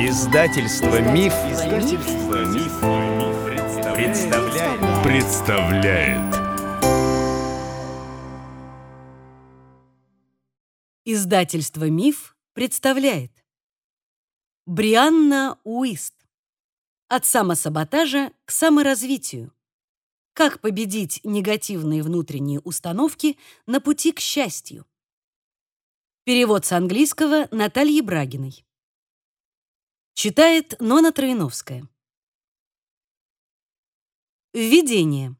Издательство Миф, Издательство Миф, представляет. представляет. Издательство Миф представляет. Брианна Уист. От самосаботажа к саморазвитию. Как победить негативные внутренние установки на пути к счастью. Перевод с английского Натальи Брагиной. Читает Нона Троиновская. Введение.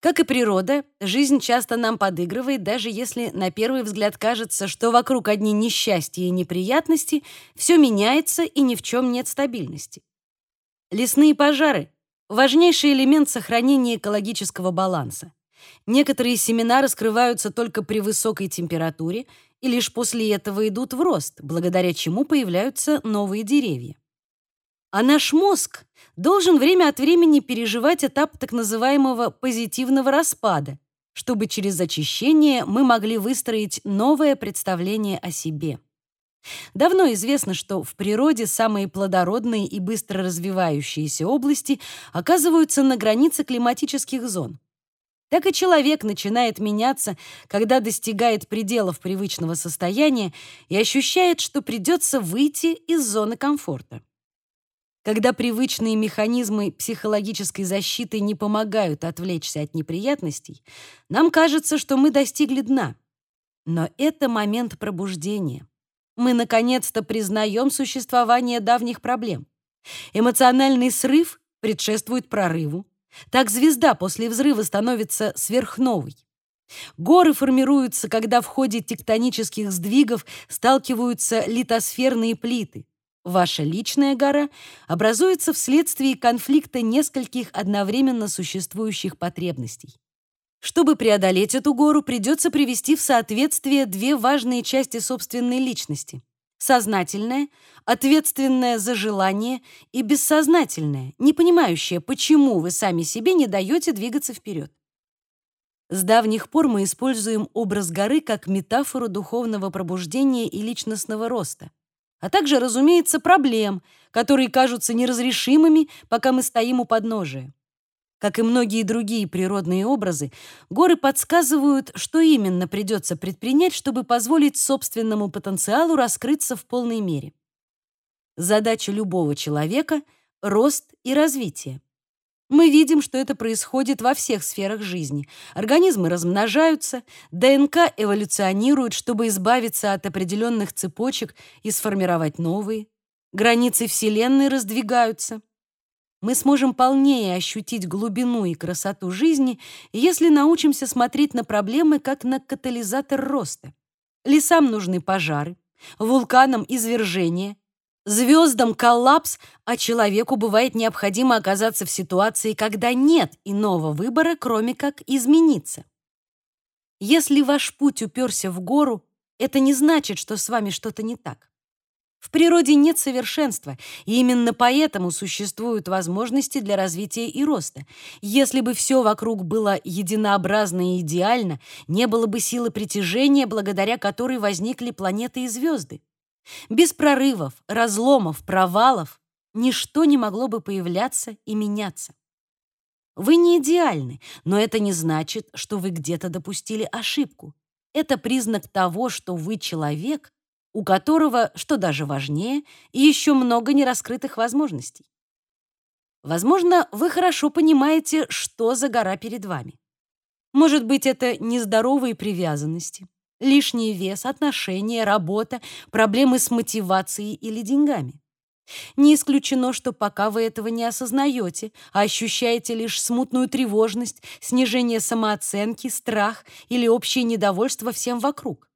Как и природа, жизнь часто нам подыгрывает, даже если на первый взгляд кажется, что вокруг одни несчастья и неприятности, все меняется и ни в чем нет стабильности. Лесные пожары важнейший элемент сохранения экологического баланса. Некоторые семена раскрываются только при высокой температуре и лишь после этого идут в рост, благодаря чему появляются новые деревья. А наш мозг должен время от времени переживать этап так называемого позитивного распада, чтобы через очищение мы могли выстроить новое представление о себе. Давно известно, что в природе самые плодородные и быстро развивающиеся области оказываются на границе климатических зон. Так и человек начинает меняться, когда достигает пределов привычного состояния и ощущает, что придется выйти из зоны комфорта. Когда привычные механизмы психологической защиты не помогают отвлечься от неприятностей, нам кажется, что мы достигли дна. Но это момент пробуждения мы наконец-то признаем существование давних проблем. Эмоциональный срыв предшествует прорыву. Так звезда после взрыва становится сверхновой. Горы формируются, когда в ходе тектонических сдвигов сталкиваются литосферные плиты. Ваша личная гора образуется вследствие конфликта нескольких одновременно существующих потребностей. Чтобы преодолеть эту гору, придется привести в соответствие две важные части собственной личности. Сознательное, ответственное за желание, и бессознательное, не понимающее, почему вы сами себе не даете двигаться вперед. С давних пор мы используем образ горы как метафору духовного пробуждения и личностного роста, а также, разумеется, проблем, которые кажутся неразрешимыми, пока мы стоим у подножия. Как и многие другие природные образы, горы подсказывают, что именно придется предпринять, чтобы позволить собственному потенциалу раскрыться в полной мере. Задача любого человека — рост и развитие. Мы видим, что это происходит во всех сферах жизни. Организмы размножаются, ДНК эволюционирует, чтобы избавиться от определенных цепочек и сформировать новые. Границы Вселенной раздвигаются мы сможем полнее ощутить глубину и красоту жизни, если научимся смотреть на проблемы как на катализатор роста. Лесам нужны пожары, вулканам извержения, звездам коллапс, а человеку бывает необходимо оказаться в ситуации, когда нет иного выбора, кроме как измениться. Если ваш путь уперся в гору, это не значит, что с вами что-то не так. В природе нет совершенства, и именно поэтому существуют возможности для развития и роста. Если бы все вокруг было единообразно и идеально, не было бы силы притяжения, благодаря которой возникли планеты и звезды. Без прорывов, разломов, провалов ничто не могло бы появляться и меняться. Вы не идеальны, но это не значит, что вы где-то допустили ошибку. Это признак того, что вы человек, у которого, что даже важнее, еще много нераскрытых возможностей. Возможно, вы хорошо понимаете, что за гора перед вами. Может быть, это нездоровые привязанности, лишний вес, отношения, работа, проблемы с мотивацией или деньгами. Не исключено, что пока вы этого не осознаете, а ощущаете лишь смутную тревожность, снижение самооценки, страх или общее недовольство всем вокруг.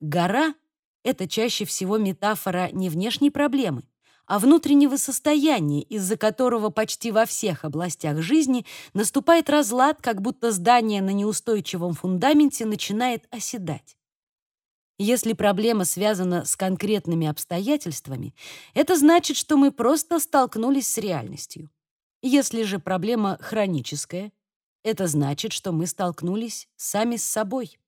Гора это чаще всего метафора не внешней проблемы, а внутреннего состояния, из-за которого почти во всех областях жизни наступает разлад, как будто здание на неустойчивом фундаменте начинает оседать. Если проблема связана с конкретными обстоятельствами, это значит, что мы просто столкнулись с реальностью. Если же проблема хроническая, это значит, что мы столкнулись сами с собой.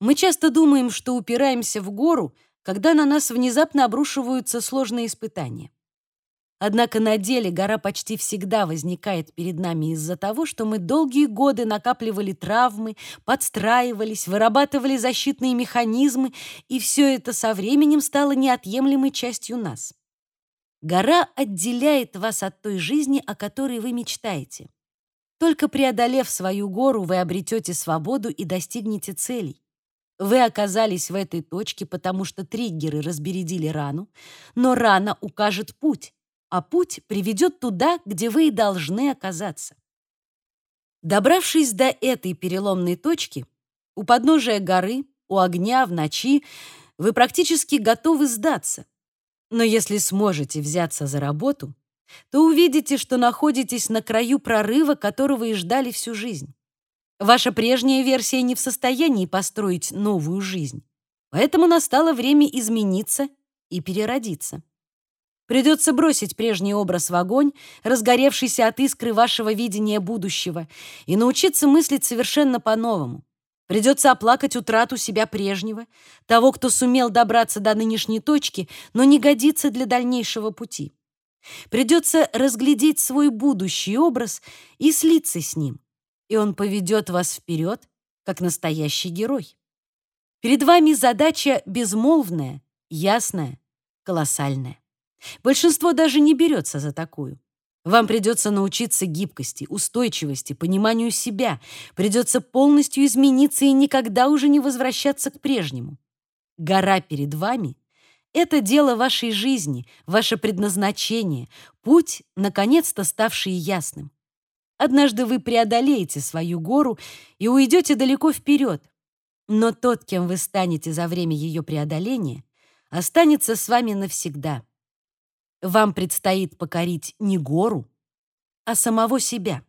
Мы часто думаем, что упираемся в гору, когда на нас внезапно обрушиваются сложные испытания. Однако на деле гора почти всегда возникает перед нами из-за того, что мы долгие годы накапливали травмы, подстраивались, вырабатывали защитные механизмы, и все это со временем стало неотъемлемой частью нас. Гора отделяет вас от той жизни, о которой вы мечтаете. Только преодолев свою гору, вы обретете свободу и достигнете целей. Вы оказались в этой точке, потому что триггеры разбередили рану, но рана укажет путь, а путь приведет туда, где вы и должны оказаться. Добравшись до этой переломной точки, у подножия горы, у огня в ночи, вы практически готовы сдаться. Но если сможете взяться за работу, то увидите, что находитесь на краю прорыва, которого и ждали всю жизнь. Ваша прежняя версия не в состоянии построить новую жизнь, поэтому настало время измениться и переродиться. Придется бросить прежний образ в огонь, разгоревшийся от искры вашего видения будущего, и научиться мыслить совершенно по-новому. Придется оплакать утрату себя прежнего, того, кто сумел добраться до нынешней точки, но не годится для дальнейшего пути. Придется разглядеть свой будущий образ и слиться с ним, и он поведет вас вперед, как настоящий герой. Перед вами задача безмолвная, ясная, колоссальная. Большинство даже не берется за такую. Вам придется научиться гибкости, устойчивости, пониманию себя. Придется полностью измениться и никогда уже не возвращаться к прежнему. Гора перед вами — это дело вашей жизни, ваше предназначение, путь, наконец-то ставший ясным. Однажды вы преодолеете свою гору и уйдете далеко вперед. Но тот, кем вы станете за время ее преодоления, останется с вами навсегда. Вам предстоит покорить не гору, а самого себя.